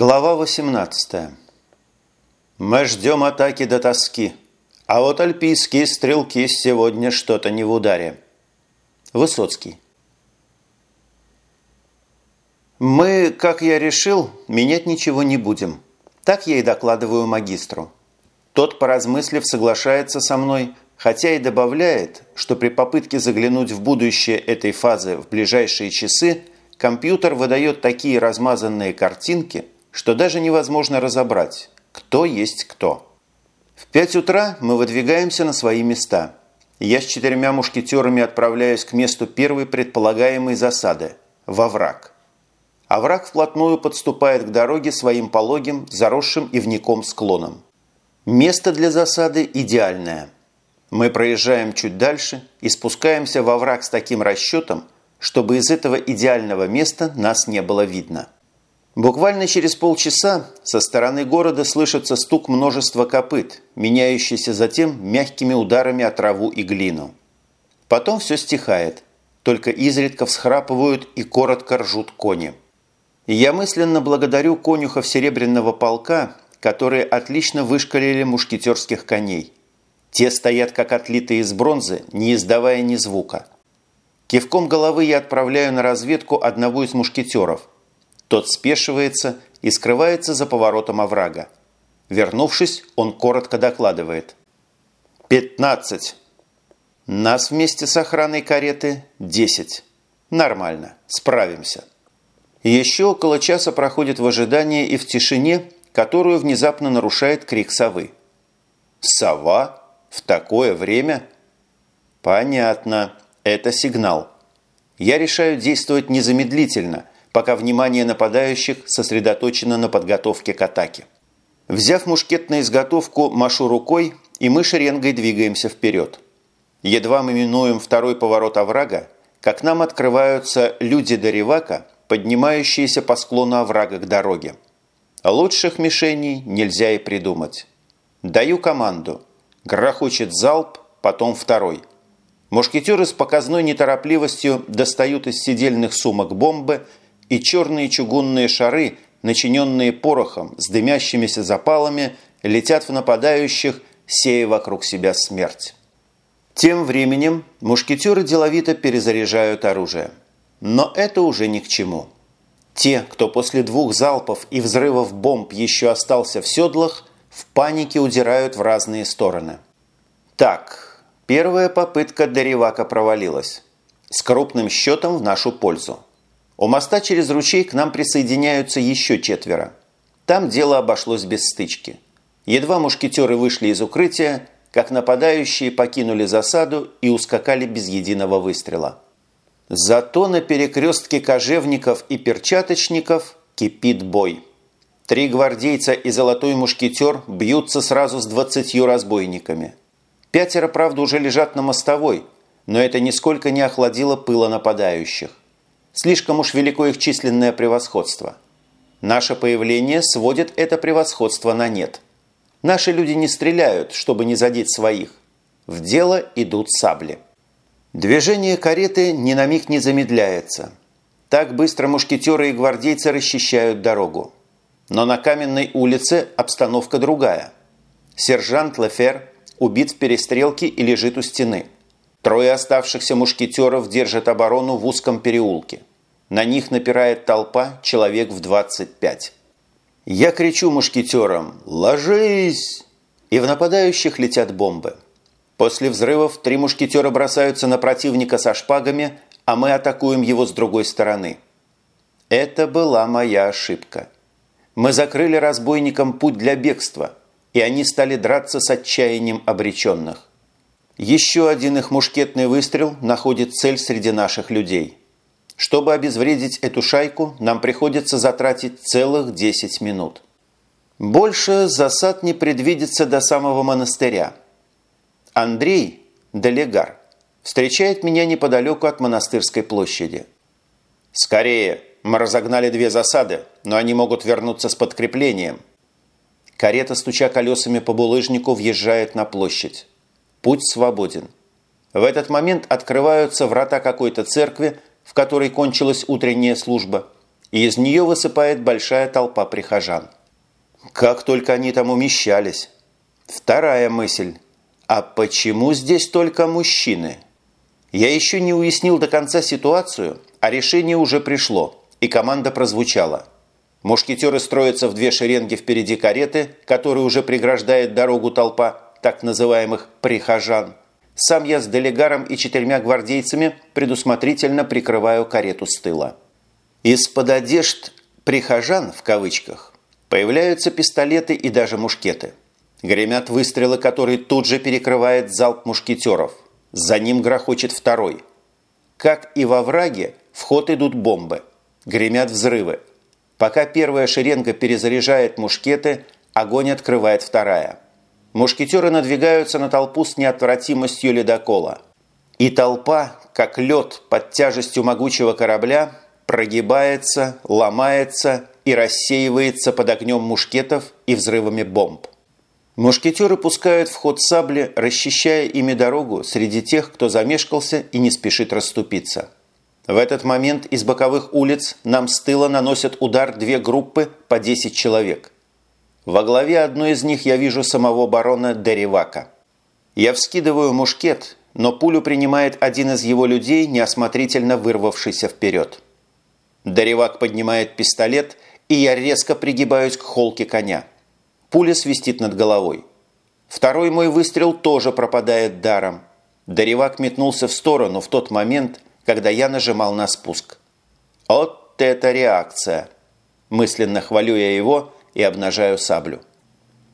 Глава 18 Мы ждем атаки до тоски, а вот альпийские стрелки сегодня что-то не в ударе. Высоцкий. Мы, как я решил, менять ничего не будем. Так я и докладываю магистру. Тот, поразмыслив, соглашается со мной, хотя и добавляет, что при попытке заглянуть в будущее этой фазы в ближайшие часы компьютер выдает такие размазанные картинки – что даже невозможно разобрать, кто есть кто. В пять утра мы выдвигаемся на свои места. Я с четырьмя мушкетерами отправляюсь к месту первой предполагаемой засады – во враг. А вплотную подступает к дороге своим пологим, заросшим ивником склоном. Место для засады идеальное. Мы проезжаем чуть дальше и спускаемся во враг с таким расчетом, чтобы из этого идеального места нас не было видно. Буквально через полчаса со стороны города слышится стук множества копыт, меняющийся затем мягкими ударами о траву и глину. Потом все стихает, только изредка всхрапывают и коротко ржут кони. я мысленно благодарю конюхов Серебряного полка, которые отлично вышкалили мушкетерских коней. Те стоят как отлитые из бронзы, не издавая ни звука. Кивком головы я отправляю на разведку одного из мушкетеров – тот спешивается и скрывается за поворотом оврага. Вернувшись, он коротко докладывает. «Пятнадцать!» Нас вместе с охраной кареты десять. Нормально, справимся. Еще около часа проходит в ожидании и в тишине, которую внезапно нарушает крик совы. «Сова? В такое время?» «Понятно. Это сигнал. Я решаю действовать незамедлительно – пока внимание нападающих сосредоточено на подготовке к атаке. Взяв мушкет на изготовку, машу рукой, и мы шеренгой двигаемся вперед. Едва мы минуем второй поворот оврага, как нам открываются люди Даривака, поднимающиеся по склону оврага к дороге. Лучших мишеней нельзя и придумать. Даю команду. Грохочет залп, потом второй. Мушкетеры с показной неторопливостью достают из сидельных сумок бомбы и черные чугунные шары, начиненные порохом с дымящимися запалами, летят в нападающих, сея вокруг себя смерть. Тем временем мушкетеры деловито перезаряжают оружие. Но это уже ни к чему. Те, кто после двух залпов и взрывов бомб еще остался в седлах, в панике удирают в разные стороны. Так, первая попытка Даривака провалилась. С крупным счетом в нашу пользу. У моста через ручей к нам присоединяются еще четверо. Там дело обошлось без стычки. Едва мушкетеры вышли из укрытия, как нападающие покинули засаду и ускакали без единого выстрела. Зато на перекрестке кожевников и перчаточников кипит бой. Три гвардейца и золотой мушкетер бьются сразу с двадцатью разбойниками. Пятеро, правда, уже лежат на мостовой, но это нисколько не охладило пыла нападающих. Слишком уж велико их численное превосходство. Наше появление сводит это превосходство на нет. Наши люди не стреляют, чтобы не задеть своих. В дело идут сабли. Движение кареты ни на миг не замедляется. Так быстро мушкетеры и гвардейцы расчищают дорогу. Но на каменной улице обстановка другая. Сержант Лефер убит в перестрелке и лежит у стены. Трое оставшихся мушкетеров держат оборону в узком переулке. На них напирает толпа, человек в 25. Я кричу мушкетерам «Ложись!» И в нападающих летят бомбы. После взрывов три мушкетера бросаются на противника со шпагами, а мы атакуем его с другой стороны. Это была моя ошибка. Мы закрыли разбойникам путь для бегства, и они стали драться с отчаянием обреченных. Еще один их мушкетный выстрел находит цель среди наших людей. Чтобы обезвредить эту шайку, нам приходится затратить целых 10 минут. Больше засад не предвидится до самого монастыря. Андрей, делегар, встречает меня неподалеку от монастырской площади. «Скорее! Мы разогнали две засады, но они могут вернуться с подкреплением». Карета, стуча колесами по булыжнику, въезжает на площадь. Путь свободен. В этот момент открываются врата какой-то церкви, в которой кончилась утренняя служба, и из нее высыпает большая толпа прихожан. Как только они там умещались. Вторая мысль. А почему здесь только мужчины? Я еще не уяснил до конца ситуацию, а решение уже пришло, и команда прозвучала. Мушкетеры строятся в две шеренги впереди кареты, которая уже преграждает дорогу толпа так называемых «прихожан». Сам я с делегаром и четырьмя гвардейцами предусмотрительно прикрываю карету с тыла. Из-под одежд «прихожан» в кавычках появляются пистолеты и даже мушкеты. Гремят выстрелы, которые тут же перекрывает залп мушкетеров. За ним грохочет второй. Как и во враге, в ход идут бомбы. Гремят взрывы. Пока первая шеренга перезаряжает мушкеты, огонь открывает вторая. Мушкетеры надвигаются на толпу с неотвратимостью ледокола. И толпа, как лед под тяжестью могучего корабля, прогибается, ломается и рассеивается под огнем мушкетов и взрывами бомб. Мушкетеры пускают в ход сабли, расчищая ими дорогу среди тех, кто замешкался и не спешит расступиться. В этот момент из боковых улиц нам с тыла наносят удар две группы по 10 человек. Во главе одной из них я вижу самого барона Деревака. Я вскидываю мушкет, но пулю принимает один из его людей, неосмотрительно вырвавшийся вперед. Даревак поднимает пистолет, и я резко пригибаюсь к холке коня. Пуля свистит над головой. Второй мой выстрел тоже пропадает даром. Даревак метнулся в сторону в тот момент, когда я нажимал на спуск. Вот это реакция! Мысленно хвалю я его и обнажаю саблю.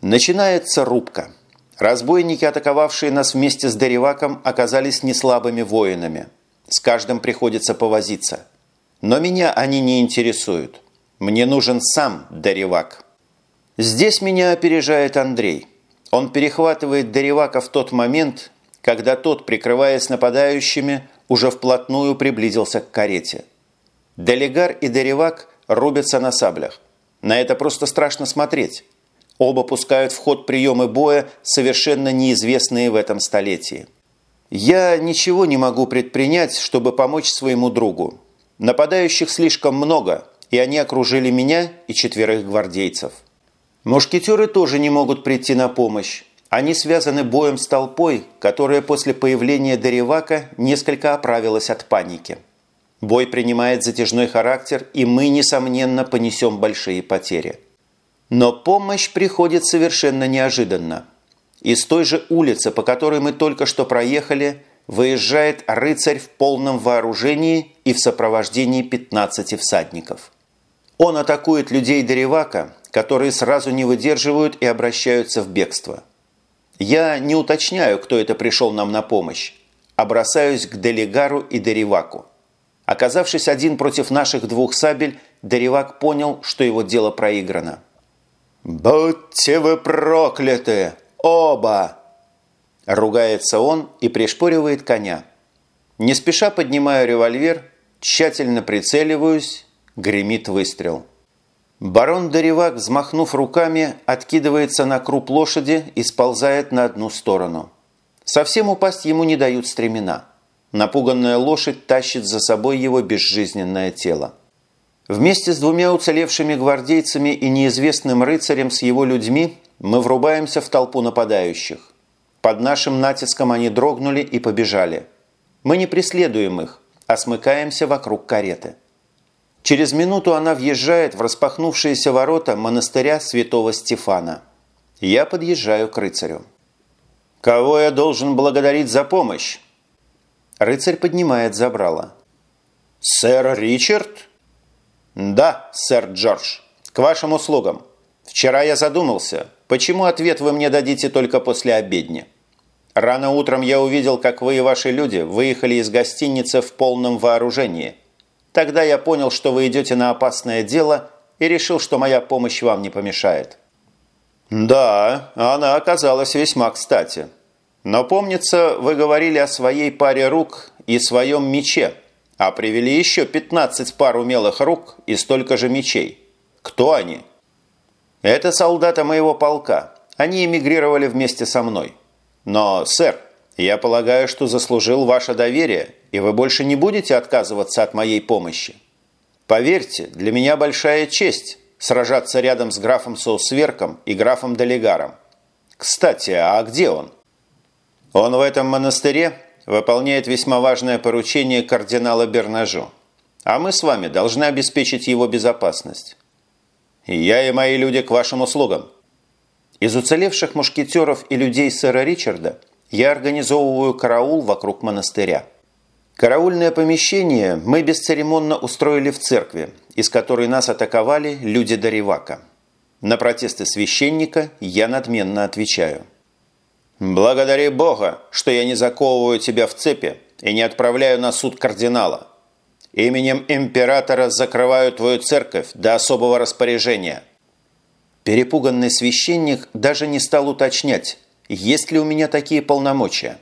Начинается рубка. Разбойники, атаковавшие нас вместе с Дареваком, оказались неслабыми воинами. С каждым приходится повозиться – но меня они не интересуют. Мне нужен сам Даревак. Здесь меня опережает Андрей. Он перехватывает Даревака в тот момент, когда тот, прикрываясь нападающими, уже вплотную приблизился к карете. Делегар и Даревак рубятся на саблях. На это просто страшно смотреть. Оба пускают в ход приемы боя, совершенно неизвестные в этом столетии. Я ничего не могу предпринять, чтобы помочь своему другу. Нападающих слишком много, и они окружили меня и четверых гвардейцев. Мушкетеры тоже не могут прийти на помощь. Они связаны боем с толпой, которая после появления Деревака несколько оправилась от паники. Бой принимает затяжной характер, и мы, несомненно, понесем большие потери. Но помощь приходит совершенно неожиданно. Из той же улицы, по которой мы только что проехали – выезжает рыцарь в полном вооружении и в сопровождении 15 всадников. Он атакует людей Деревака, которые сразу не выдерживают и обращаются в бегство. Я не уточняю, кто это пришел нам на помощь, а бросаюсь к Делигару и Дереваку. Оказавшись один против наших двух сабель, Деревак понял, что его дело проиграно. «Будьте вы прокляты! Оба!» Ругается он и пришпоривает коня. Не спеша поднимаю револьвер, тщательно прицеливаюсь, гремит выстрел. Барон Деревак, взмахнув руками, откидывается на круп лошади и сползает на одну сторону. Совсем упасть ему не дают стремена. Напуганная лошадь тащит за собой его безжизненное тело. Вместе с двумя уцелевшими гвардейцами и неизвестным рыцарем с его людьми мы врубаемся в толпу нападающих. Под нашим натиском они дрогнули и побежали. Мы не преследуем их, а смыкаемся вокруг кареты. Через минуту она въезжает в распахнувшиеся ворота монастыря святого Стефана. Я подъезжаю к рыцарю. «Кого я должен благодарить за помощь?» Рыцарь поднимает забрало. «Сэр Ричард?» «Да, сэр Джордж. К вашим услугам. Вчера я задумался, почему ответ вы мне дадите только после обедни?» Рано утром я увидел, как вы и ваши люди выехали из гостиницы в полном вооружении. Тогда я понял, что вы идете на опасное дело и решил, что моя помощь вам не помешает». «Да, она оказалась весьма кстати. Но, помнится, вы говорили о своей паре рук и своем мече, а привели еще 15 пар умелых рук и столько же мечей. Кто они?» «Это солдаты моего полка. Они эмигрировали вместе со мной». Но, сэр, я полагаю, что заслужил ваше доверие, и вы больше не будете отказываться от моей помощи. Поверьте, для меня большая честь сражаться рядом с графом Соусверком и графом Делегаром. Кстати, а где он? Он в этом монастыре выполняет весьма важное поручение кардинала Бернажу. А мы с вами должны обеспечить его безопасность. Я и мои люди к вашим услугам. Из уцелевших мушкетеров и людей сэра Ричарда я организовываю караул вокруг монастыря. Караульное помещение мы бесцеремонно устроили в церкви, из которой нас атаковали люди Даривака. На протесты священника я надменно отвечаю. «Благодари Бога, что я не заковываю тебя в цепи и не отправляю на суд кардинала. Именем императора закрываю твою церковь до особого распоряжения». Перепуганный священник даже не стал уточнять, есть ли у меня такие полномочия.